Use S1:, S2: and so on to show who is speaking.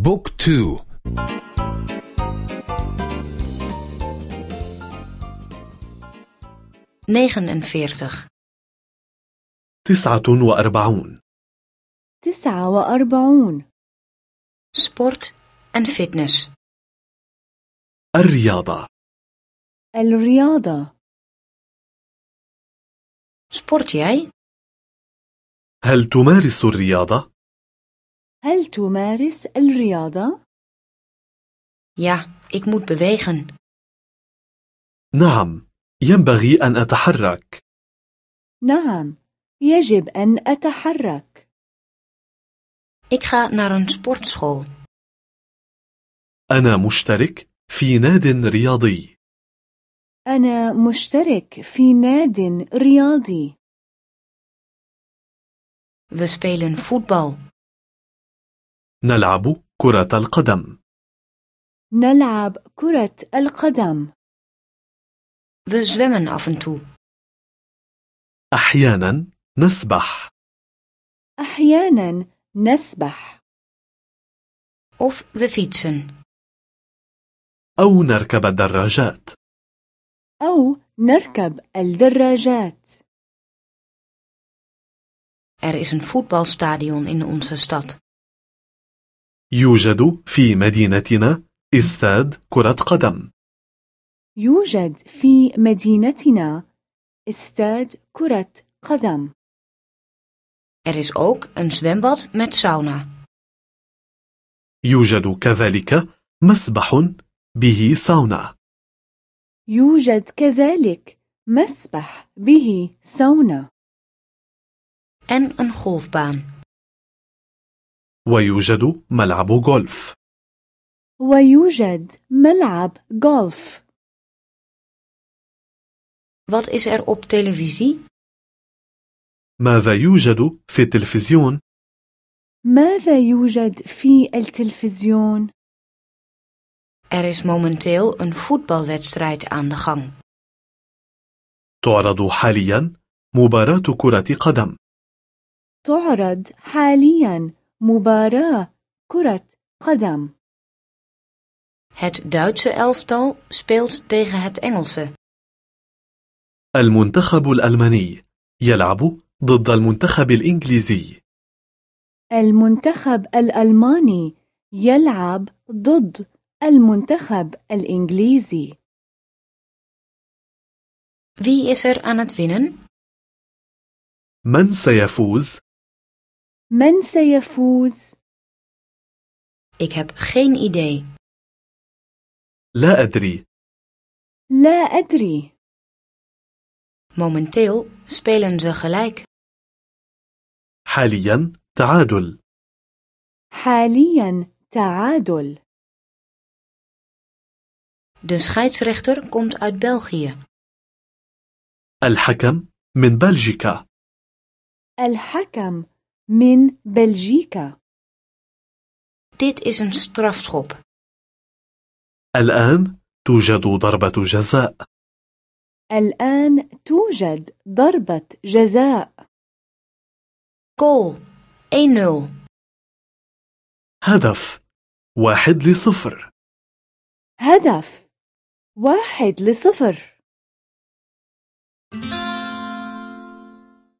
S1: بوك تو.
S2: تسعة وأربعون.
S3: تسعة وأربعون.
S4: sport en fitness
S2: الرياضة.
S3: الرياضة.
S4: sport jij
S2: هل تمارس الرياضة؟
S3: هل تمارس الرياضة؟
S4: ja ik moet bewegen.
S2: نعم ينبغي أن أتحرك.
S3: نعم يجب أن أتحرك.
S4: Ik ga naar een sportschool.
S2: أنا مشترك في ناد رياضي.
S3: أنا مشترك في ناد رياضي.
S4: We spelen voetbal.
S2: نلعب كرة القدم.
S3: نلعب كرة القدم.
S4: We zwemmen af en toe
S2: أحيانا نسبح.
S3: أحيانا نسبح.
S4: Of we fietsen
S2: أو نركب الدراجات.
S3: أو نركب الدراجات.
S4: Er is een voetbalstadion in onze stad.
S2: يوجد في مدينتنا استاد كرة قدم.
S3: يوجد في مدينتنا استاد كرة قدم.
S4: Er is ook een zwembad met sauna.
S2: يوجد كذلك مسبح به ساونا.
S3: يوجد كذلك مسبح به سونا
S4: en een golfbaan.
S2: ويوجد ملعب غولف.
S3: ويوجد ملعب غولف.
S4: Wat is er op televisie?
S2: ماذا يوجد في التلفزيون؟
S3: ماذا يوجد في التلفزيون؟
S4: er is momenteel een voetbalwedstrijd aan de gang.
S2: تعرض حاليا مباراة كرة قدم.
S3: تعرض حاليا مباراة كرة قدم
S4: Het Duitse elftal speelt tegen het Engelse.
S2: المنتخب الألماني يلعب ضد المنتخب الإنجليزي
S3: المنتخب الألماني يلعب ضد المنتخب الإنجليزي
S4: Wie is er aan het winnen?
S2: من سيفوز؟
S3: من سيفوز؟
S4: Ik heb geen idee.
S2: لا أدري
S3: لا أدري
S4: Momenteel spelen ze gelijk.
S2: حاليا تعادل
S3: حاليا تعادل
S4: De scheidsrechter komt uit België.
S2: الحكم من بلجيكا
S3: الحكم من بلجيكا.
S4: Dit is een strafschop.
S2: الآن توجد ضربة جزاء.
S3: الآن توجد ضربة جزاء.
S4: Goal. 1-0.
S2: هدف. واحد لصفر.
S3: هدف. واحد لصفر.